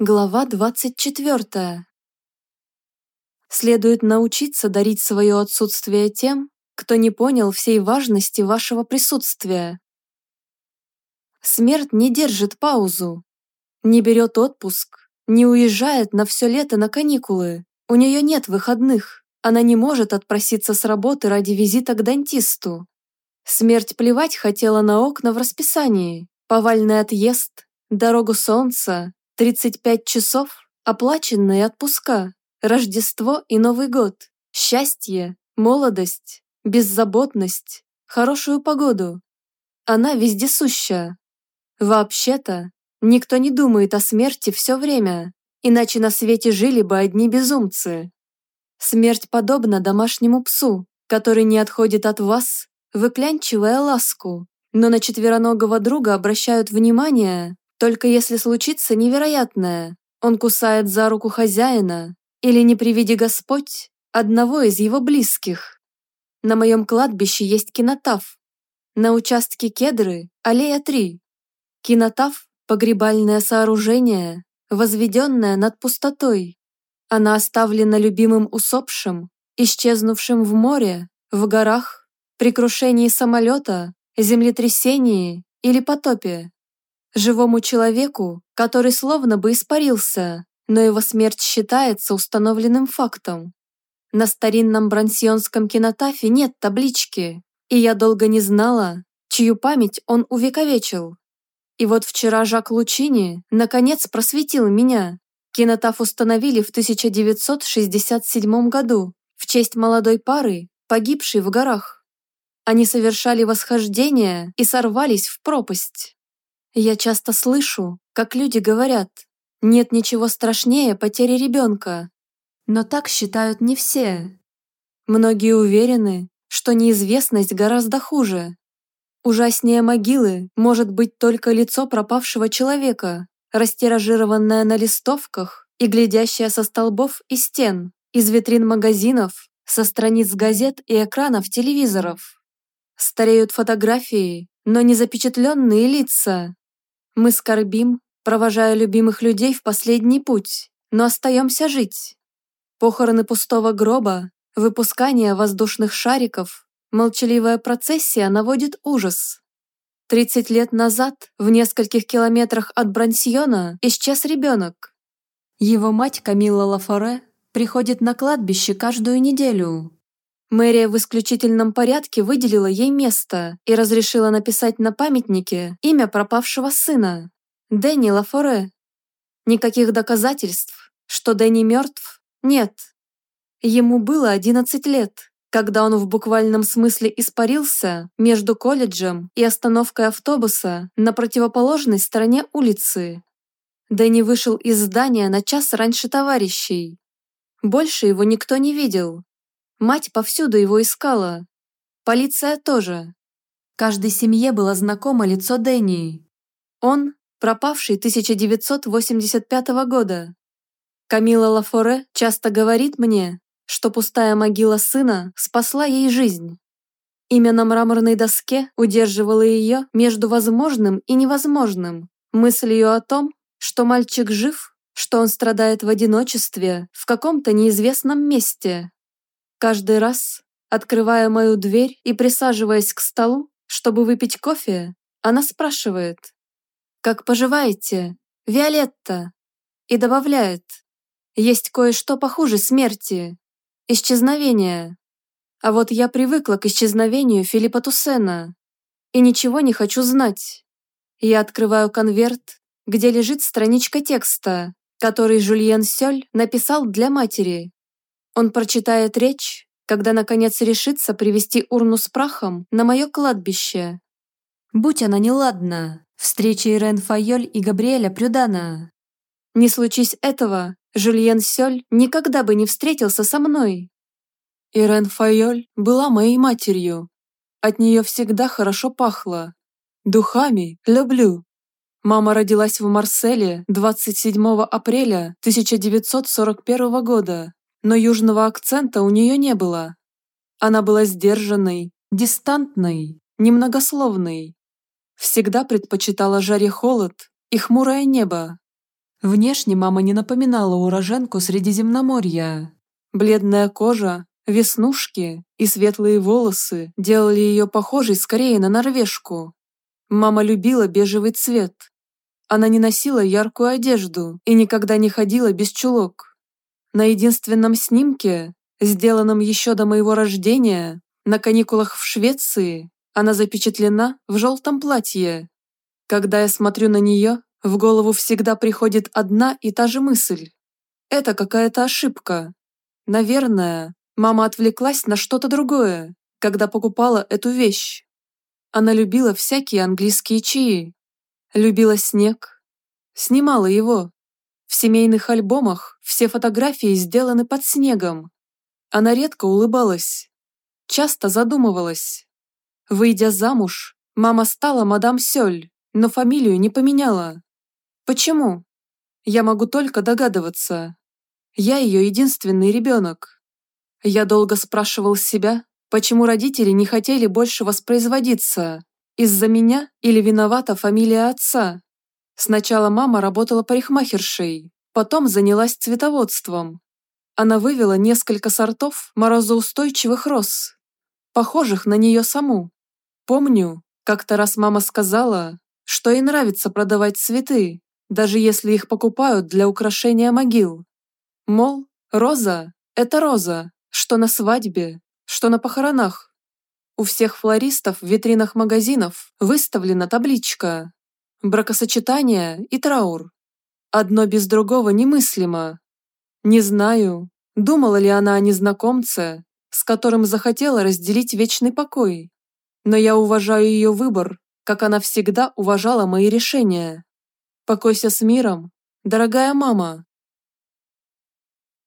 Глава 24. Следует научиться дарить свое отсутствие тем, кто не понял всей важности вашего присутствия. Смерть не держит паузу, не берет отпуск, не уезжает на все лето на каникулы, у нее нет выходных, она не может отпроситься с работы ради визита к дантисту. Смерть плевать хотела на окна в расписании, повальный отъезд, дорогу солнца, 35 часов, оплаченные отпуска, Рождество и Новый год, счастье, молодость, беззаботность, хорошую погоду. Она вездесуща. Вообще-то, никто не думает о смерти все время, иначе на свете жили бы одни безумцы. Смерть подобна домашнему псу, который не отходит от вас, выклянчивая ласку, но на четвероногого друга обращают внимание, только если случится невероятное, он кусает за руку хозяина, или не приведи Господь, одного из его близких. На моем кладбище есть кинотав. На участке Кедры – аллея 3. Кинотав – погребальное сооружение, возведенное над пустотой. Она оставлена любимым усопшим, исчезнувшим в море, в горах, при крушении самолета, землетрясении или потопе. Живому человеку, который словно бы испарился, но его смерть считается установленным фактом. На старинном брансьонском кинотафе нет таблички, и я долго не знала, чью память он увековечил. И вот вчера Жак Лучини наконец просветил меня. Кинотаф установили в 1967 году в честь молодой пары, погибшей в горах. Они совершали восхождение и сорвались в пропасть. Я часто слышу, как люди говорят, нет ничего страшнее потери ребенка. Но так считают не все. Многие уверены, что неизвестность гораздо хуже. Ужаснее могилы может быть только лицо пропавшего человека, растиражированное на листовках и глядящее со столбов и стен, из витрин магазинов, со страниц газет и экранов телевизоров. Стареют фотографии, но не запечатленные лица, мы скорбим, провожая любимых людей в последний путь, но остаемся жить. Похороны пустого гроба, выпускание воздушных шариков, молчаливая процессия наводит ужас. 30 лет назад в нескольких километрах от Брансьона исчез ребенок. Его мать Камилла Лафоре приходит на кладбище каждую неделю. Мэрия в исключительном порядке выделила ей место и разрешила написать на памятнике имя пропавшего сына – Дэнни Лафоре. Никаких доказательств, что Дэнни мертв, нет. Ему было 11 лет, когда он в буквальном смысле испарился между колледжем и остановкой автобуса на противоположной стороне улицы. Дэнни вышел из здания на час раньше товарищей. Больше его никто не видел, Мать повсюду его искала. Полиция тоже. Каждой семье было знакомо лицо Дэнни. Он – пропавший 1985 года. Камила Лафоре часто говорит мне, что пустая могила сына спасла ей жизнь. Имя на мраморной доске удерживало ее между возможным и невозможным, мыслью о том, что мальчик жив, что он страдает в одиночестве в каком-то неизвестном месте. Каждый раз, открывая мою дверь и присаживаясь к столу, чтобы выпить кофе, она спрашивает «Как поживаете, Виолетта?» и добавляет «Есть кое-что похуже смерти, исчезновение». А вот я привыкла к исчезновению Филиппа Туссена и ничего не хочу знать. Я открываю конверт, где лежит страничка текста, который Жульен Сёль написал для матери. Он прочитает речь, когда наконец решится привести урну с прахом на мое кладбище. Будь она неладна, встреча Ирен Файоль и Габриэля Прюдана. Не случись этого, Жюльен Сёль никогда бы не встретился со мной. Ирен Файоль была моей матерью. От нее всегда хорошо пахло. Духами люблю. Мама родилась в Марселе 27 апреля 1941 года но южного акцента у нее не было. Она была сдержанной, дистантной, немногословной. Всегда предпочитала жаре холод и хмурое небо. Внешне мама не напоминала уроженку Средиземноморья. Бледная кожа, веснушки и светлые волосы делали ее похожей скорее на норвежку. Мама любила бежевый цвет. Она не носила яркую одежду и никогда не ходила без чулок. На единственном снимке, сделанном еще до моего рождения, на каникулах в Швеции, она запечатлена в желтом платье. Когда я смотрю на нее, в голову всегда приходит одна и та же мысль. Это какая-то ошибка. Наверное, мама отвлеклась на что-то другое, когда покупала эту вещь. Она любила всякие английские чаи. Любила снег. Снимала его. В семейных альбомах все фотографии сделаны под снегом. Она редко улыбалась. Часто задумывалась. Выйдя замуж, мама стала мадам Сёль, но фамилию не поменяла. Почему? Я могу только догадываться. Я ее единственный ребенок. Я долго спрашивал себя, почему родители не хотели больше воспроизводиться. Из-за меня или виновата фамилия отца? Сначала мама работала парикмахершей, потом занялась цветоводством. Она вывела несколько сортов морозоустойчивых роз, похожих на нее саму. Помню, как-то раз мама сказала, что ей нравится продавать цветы, даже если их покупают для украшения могил. Мол, роза – это роза, что на свадьбе, что на похоронах. У всех флористов в витринах магазинов выставлена табличка «Бракосочетание и траур». Одно без другого немыслимо. Не знаю, думала ли она о незнакомце, с которым захотела разделить вечный покой но я уважаю ее выбор, как она всегда уважала мои решения. Покойся с миром, дорогая мама.